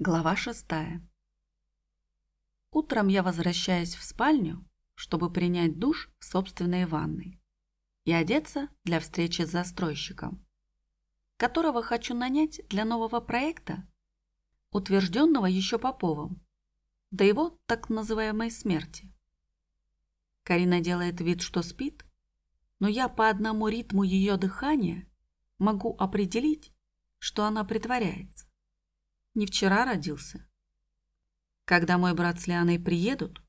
Глава шестая. Утром я возвращаюсь в спальню, чтобы принять душ в собственной ванной и одеться для встречи с застройщиком, которого хочу нанять для нового проекта, утвержденного еще Поповым, до его так называемой смерти. Карина делает вид, что спит, но я по одному ритму ее дыхания могу определить, что она притворяется не вчера родился. Когда мой брат с Лианой приедут,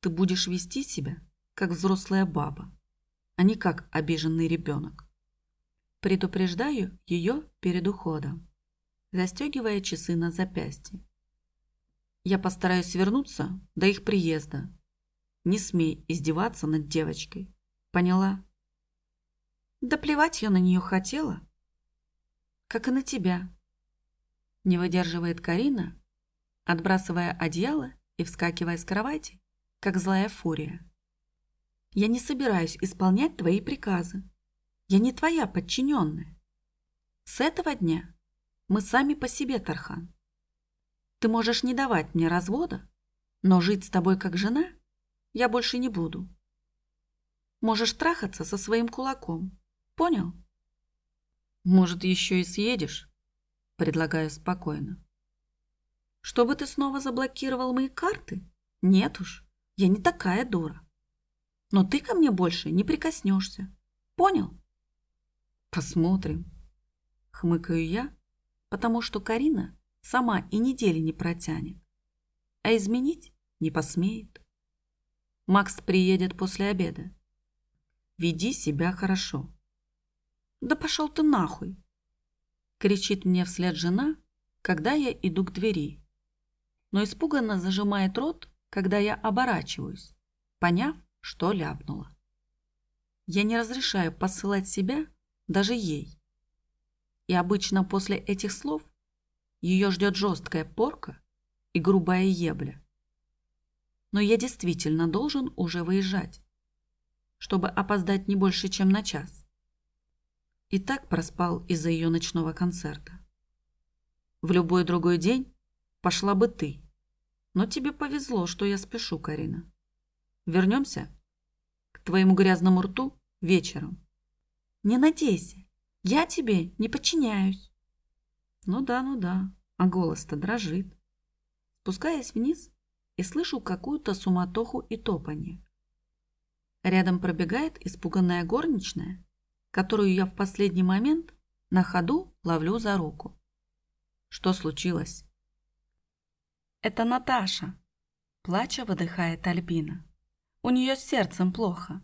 ты будешь вести себя, как взрослая баба, а не как обиженный ребенок. Предупреждаю ее перед уходом, застегивая часы на запястье. Я постараюсь вернуться до их приезда. Не смей издеваться над девочкой. Поняла? Да плевать я на нее хотела. Как и на тебя. Не выдерживает Карина, отбрасывая одеяло и вскакивая с кровати, как злая фурия. «Я не собираюсь исполнять твои приказы. Я не твоя подчиненная. С этого дня мы сами по себе, Тархан. Ты можешь не давать мне развода, но жить с тобой как жена я больше не буду. Можешь трахаться со своим кулаком. Понял? Может, еще и съедешь? Предлагаю спокойно. Чтобы ты снова заблокировал мои карты? Нет уж, я не такая дура. Но ты ко мне больше не прикоснешься. Понял? Посмотрим. Хмыкаю я, потому что Карина сама и недели не протянет. А изменить не посмеет. Макс приедет после обеда. Веди себя хорошо. Да пошел ты нахуй кричит мне вслед жена, когда я иду к двери. Но испуганно зажимает рот, когда я оборачиваюсь, поняв, что ляпнула. Я не разрешаю посылать себя даже ей. И обычно после этих слов ее ждет жесткая порка и грубая ебля. Но я действительно должен уже выезжать, чтобы опоздать не больше, чем на час. И так проспал из-за ее ночного концерта. В любой другой день пошла бы ты. Но тебе повезло, что я спешу, Карина. Вернемся к твоему грязному рту вечером. Не надейся, я тебе не подчиняюсь. Ну да, ну да, а голос-то дрожит. Спускаясь вниз и слышу какую-то суматоху и топанье. Рядом пробегает испуганная горничная которую я в последний момент на ходу ловлю за руку. Что случилось? Это Наташа. Плача выдыхает Альбина. У нее с сердцем плохо.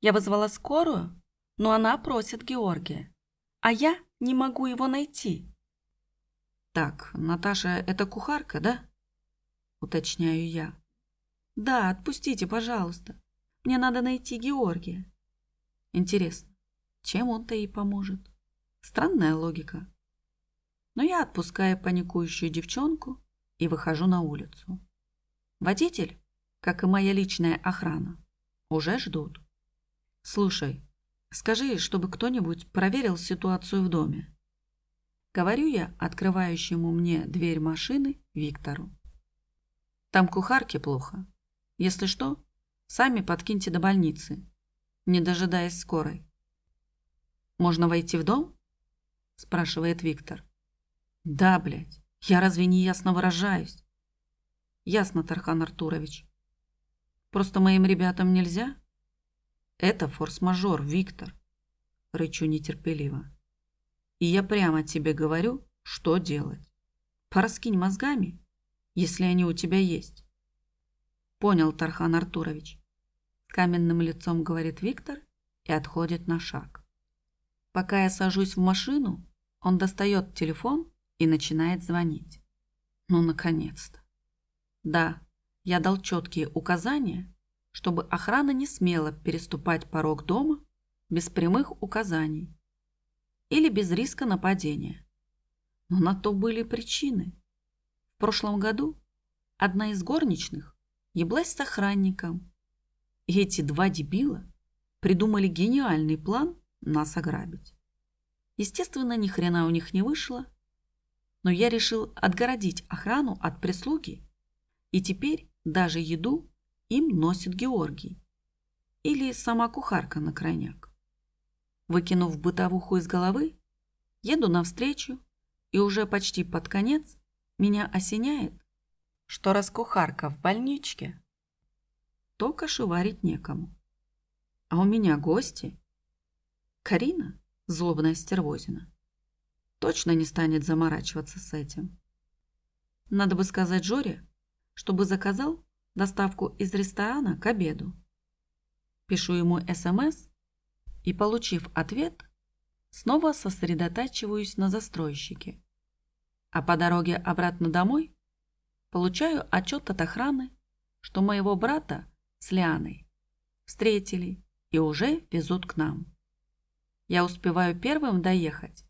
Я вызвала скорую, но она просит Георгия. А я не могу его найти. Так, Наташа – это кухарка, да? Уточняю я. Да, отпустите, пожалуйста. Мне надо найти Георгия. Интересно, чем он-то ей поможет? Странная логика. Но я отпускаю паникующую девчонку и выхожу на улицу. Водитель, как и моя личная охрана, уже ждут. Слушай, скажи, чтобы кто-нибудь проверил ситуацию в доме. Говорю я открывающему мне дверь машины Виктору. Там кухарке плохо. Если что, сами подкиньте до больницы, не дожидаясь скорой. Можно войти в дом? Спрашивает Виктор. Да, блядь, я разве не ясно выражаюсь? Ясно, Тархан Артурович. Просто моим ребятам нельзя? Это форс-мажор, Виктор. Рычу нетерпеливо. И я прямо тебе говорю, что делать. Пораскинь мозгами, если они у тебя есть. Понял, Тархан Артурович. Каменным лицом говорит Виктор и отходит на шаг. Пока я сажусь в машину, он достает телефон и начинает звонить. Ну, наконец-то. Да, я дал четкие указания, чтобы охрана не смела переступать порог дома без прямых указаний или без риска нападения. Но на то были причины. В прошлом году одна из горничных еблась с охранником, и эти два дебила придумали гениальный план нас ограбить. Естественно, ни хрена у них не вышло, но я решил отгородить охрану от прислуги, и теперь даже еду им носит Георгий или сама кухарка на крайняк. Выкинув бытовуху из головы, еду навстречу, и уже почти под конец меня осеняет, что раз кухарка в больничке, то кошеварить некому. А у меня гости. Карина, злобная стервозина, точно не станет заморачиваться с этим. Надо бы сказать Жоре, чтобы заказал доставку из ресторана к обеду. Пишу ему СМС и, получив ответ, снова сосредотачиваюсь на застройщике. А по дороге обратно домой получаю отчет от охраны, что моего брата с Лианой встретили и уже везут к нам. Я успеваю первым доехать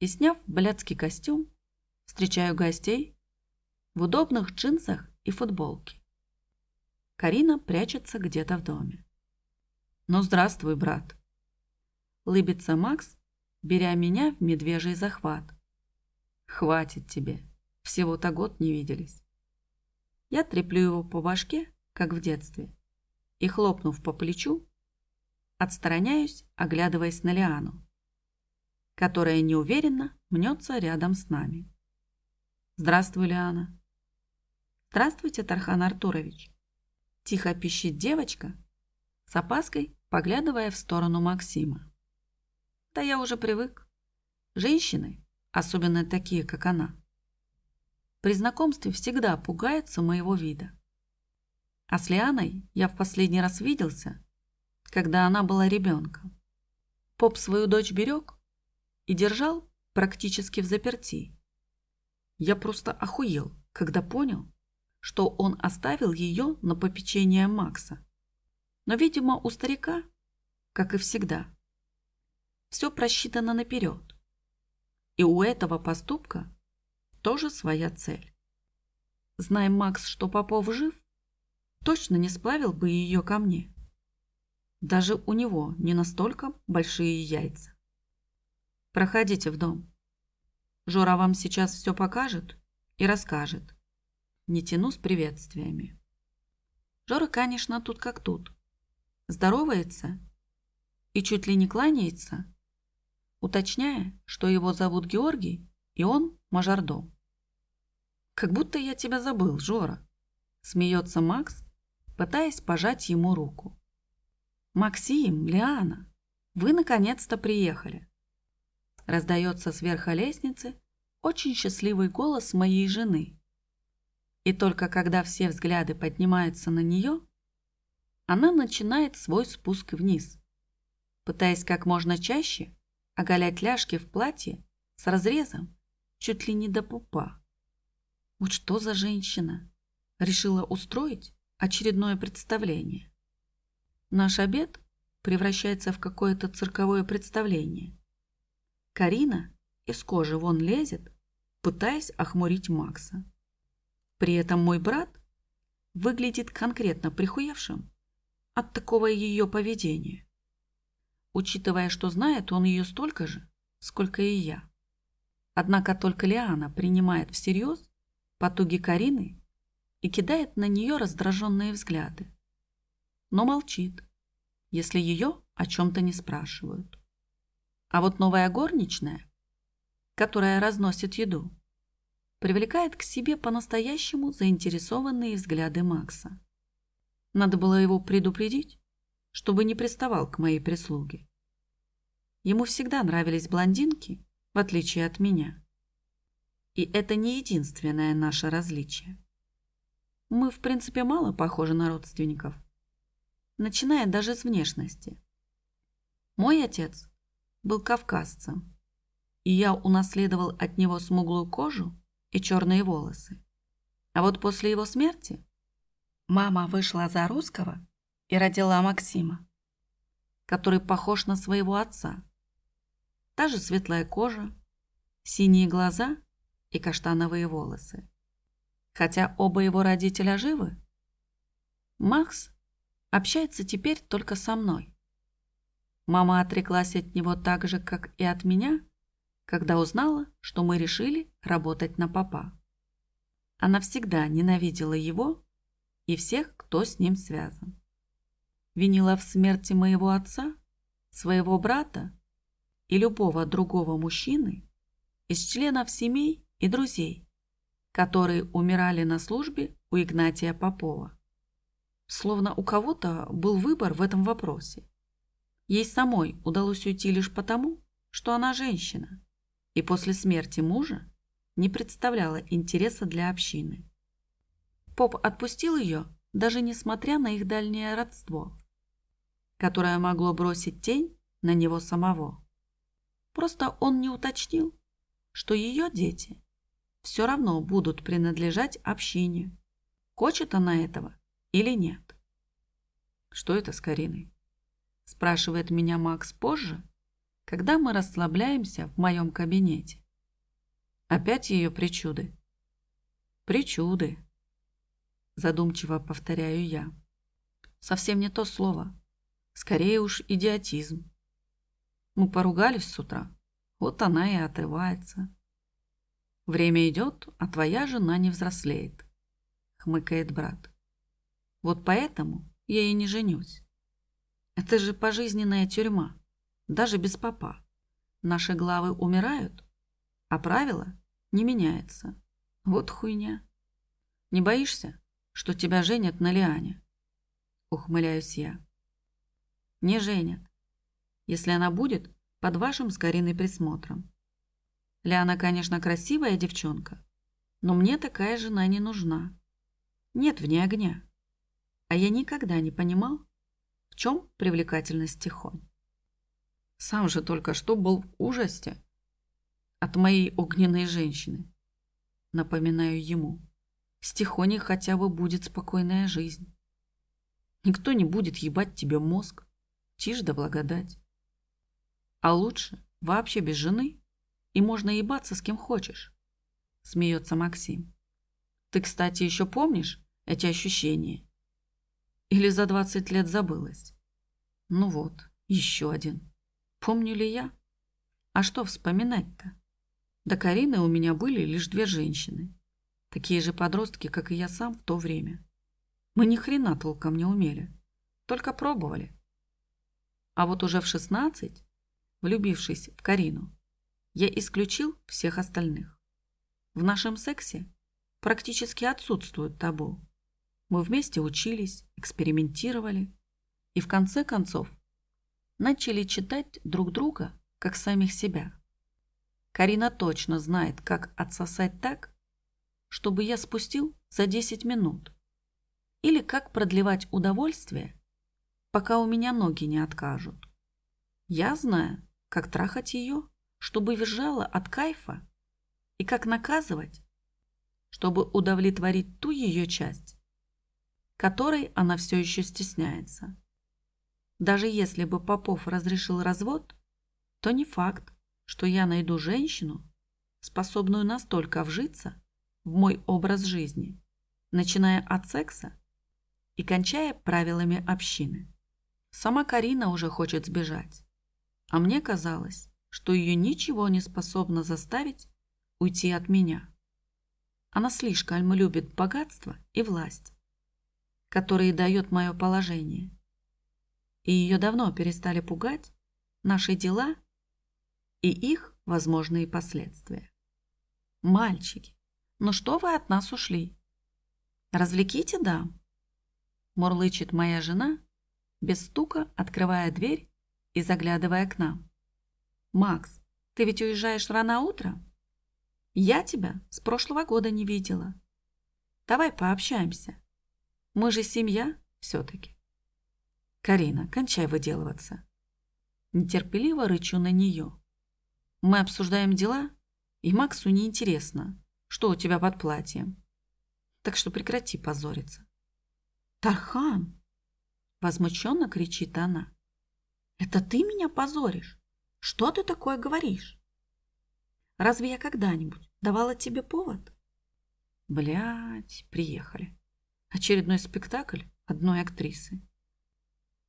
и, сняв блядский костюм, встречаю гостей в удобных джинсах и футболке. Карина прячется где-то в доме. «Ну, здравствуй, брат!» Лыбится Макс, беря меня в медвежий захват. «Хватит тебе, всего-то год не виделись». Я треплю его по башке, как в детстве, и, хлопнув по плечу, отстраняюсь, оглядываясь на Лиану, которая неуверенно мнется рядом с нами. «Здравствуй, Лиана». «Здравствуйте, Тархан Артурович». Тихо пищит девочка, с опаской поглядывая в сторону Максима. Да я уже привык. Женщины, особенно такие, как она, при знакомстве всегда пугаются моего вида. А с Лианой я в последний раз виделся, когда она была ребенком. Поп свою дочь берег и держал практически в заперти. Я просто охуел, когда понял, что он оставил ее на попечение Макса. Но, видимо, у старика, как и всегда, все просчитано наперед. И у этого поступка тоже своя цель. Зная Макс, что Попов жив, точно не сплавил бы ее ко мне. Даже у него не настолько большие яйца. Проходите в дом. Жора вам сейчас все покажет и расскажет. Не тяну с приветствиями. Жора, конечно, тут как тут. Здоровается и чуть ли не кланяется, уточняя, что его зовут Георгий, и он мажордом. «Как будто я тебя забыл, Жора», – смеется Макс, пытаясь пожать ему руку. «Максим, Лиана, вы наконец-то приехали!» Раздается сверху лестницы очень счастливый голос моей жены – и только когда все взгляды поднимаются на нее, она начинает свой спуск вниз, пытаясь как можно чаще оголять ляжки в платье с разрезом чуть ли не до пупа. Вот что за женщина решила устроить очередное представление. Наш обед превращается в какое-то цирковое представление. Карина из кожи вон лезет, пытаясь охмурить Макса. При этом мой брат выглядит конкретно прихуевшим от такого ее поведения, учитывая, что знает он ее столько же, сколько и я. Однако только Лиана принимает всерьез потуги Карины и кидает на нее раздраженные взгляды, но молчит, если ее о чем-то не спрашивают. А вот новая горничная, которая разносит еду, привлекает к себе по-настоящему заинтересованные взгляды Макса. Надо было его предупредить, чтобы не приставал к моей прислуге. Ему всегда нравились блондинки, в отличие от меня. И это не единственное наше различие. Мы, в принципе, мало похожи на родственников, начиная даже с внешности. Мой отец был кавказцем, и я унаследовал от него смуглую кожу и черные волосы. А вот после его смерти мама вышла за русского и родила Максима, который похож на своего отца. Та же светлая кожа, синие глаза и каштановые волосы. Хотя оба его родителя живы, Макс общается теперь только со мной. Мама отреклась от него так же, как и от меня, когда узнала, что мы решили работать на папа. Она всегда ненавидела его и всех, кто с ним связан. Винила в смерти моего отца, своего брата и любого другого мужчины из членов семей и друзей, которые умирали на службе у Игнатия Попова. Словно у кого-то был выбор в этом вопросе. Ей самой удалось уйти лишь потому, что она женщина, и после смерти мужа не представляла интереса для общины. Поп отпустил ее, даже несмотря на их дальнее родство, которое могло бросить тень на него самого. Просто он не уточнил, что ее дети все равно будут принадлежать общине. Хочет она этого или нет? Что это с Кариной? Спрашивает меня Макс позже, когда мы расслабляемся в моем кабинете. Опять ее причуды. Причуды. Задумчиво повторяю я. Совсем не то слово. Скорее уж идиотизм. Мы поругались с утра. Вот она и отрывается. Время идет, а твоя жена не взрослеет, хмыкает брат. Вот поэтому я и не женюсь. Это же пожизненная тюрьма, даже без папа. Наши главы умирают, а правила не меняются. Вот хуйня. Не боишься, что тебя женят на Лиане? Ухмыляюсь я. Не женят, если она будет под вашим с присмотром. Лиана, конечно, красивая девчонка, но мне такая жена не нужна. Нет в ней огня. А я никогда не понимал, в чем привлекательность Тихонь. Сам же только что был в ужасе от моей огненной женщины. Напоминаю ему. С Тихоней хотя бы будет спокойная жизнь. Никто не будет ебать тебе мозг. Тишь да благодать. А лучше вообще без жены, и можно ебаться с кем хочешь. Смеется Максим. Ты, кстати, еще помнишь эти ощущения? Или за 20 лет забылась? Ну вот, еще один. Помню ли я? А что вспоминать-то? До Карины у меня были лишь две женщины. Такие же подростки, как и я сам в то время. Мы ни хрена толком не умели. Только пробовали. А вот уже в 16, влюбившись в Карину, я исключил всех остальных. В нашем сексе практически отсутствует табу. Мы вместе учились, экспериментировали и в конце концов начали читать друг друга, как самих себя. Карина точно знает, как отсосать так, чтобы я спустил за 10 минут. Или как продлевать удовольствие, пока у меня ноги не откажут. Я знаю, как трахать ее, чтобы визжала от кайфа, и как наказывать, чтобы удовлетворить ту ее часть, которой она все еще стесняется. Даже если бы Попов разрешил развод, то не факт, что я найду женщину, способную настолько вжиться в мой образ жизни, начиная от секса и кончая правилами общины. Сама Карина уже хочет сбежать, а мне казалось, что ее ничего не способно заставить уйти от меня. Она слишком любит богатство и власть, которые дает мое положение – и ее давно перестали пугать наши дела и их возможные последствия. Мальчики, ну что вы от нас ушли? Развлеките дам. Мурлычет моя жена, без стука открывая дверь и заглядывая к нам. Макс, ты ведь уезжаешь рано утром? Я тебя с прошлого года не видела. Давай пообщаемся. Мы же семья все-таки. «Карина, кончай выделываться». Нетерпеливо рычу на нее. Мы обсуждаем дела, и Максу неинтересно, что у тебя под платьем. Так что прекрати позориться. «Тархан!» – возмущенно кричит она. «Это ты меня позоришь? Что ты такое говоришь? Разве я когда-нибудь давала тебе повод?» Блять, приехали. Очередной спектакль одной актрисы.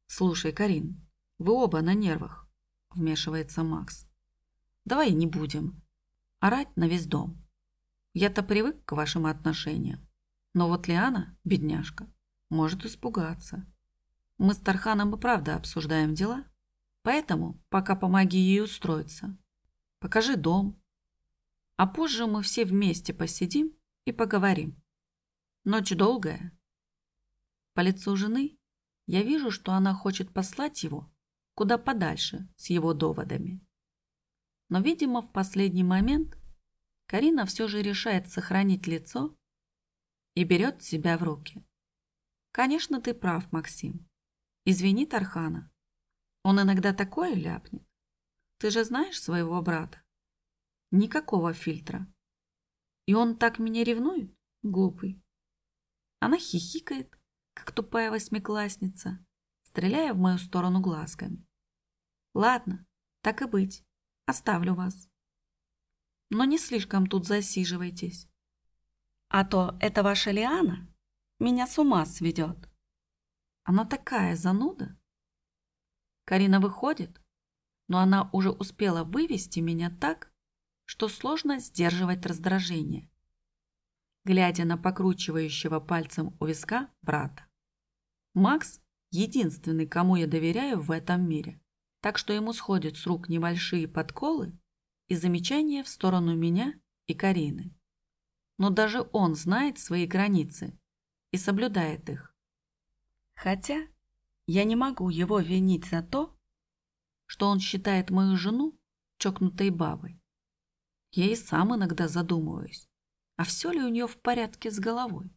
«Слушай, Карин, вы оба на нервах», – вмешивается Макс. давай не будем орать на весь дом. Я-то привык к вашим отношениям. Но вот Лиана, бедняжка, может испугаться. Мы с Тарханом и правда обсуждаем дела, поэтому пока помоги ей устроиться. Покажи дом. А позже мы все вместе посидим и поговорим. Ночь долгая. По лицу жены я вижу, что она хочет послать его куда подальше с его доводами. Но, видимо, в последний момент Карина все же решает сохранить лицо и берет себя в руки. Конечно, ты прав, Максим. Извини Тархана. Он иногда такое ляпнет. Ты же знаешь своего брата. Никакого фильтра. И он так меня ревнует, глупый. Она хихикает, как тупая восьмиклассница, стреляя в мою сторону глазками. Ладно, так и быть, оставлю вас. Но не слишком тут засиживайтесь. А то эта ваша Лиана меня с ума сведет. Она такая зануда. Карина выходит, но она уже успела вывести меня так, что сложно сдерживать раздражение, глядя на покручивающего пальцем у виска брата. Макс – единственный, кому я доверяю в этом мире, так что ему сходят с рук небольшие подколы и замечания в сторону меня и Карины. Но даже он знает свои границы и соблюдает их. Хотя я не могу его винить за то, что он считает мою жену чокнутой бабой. Я и сам иногда задумываюсь, а все ли у нее в порядке с головой.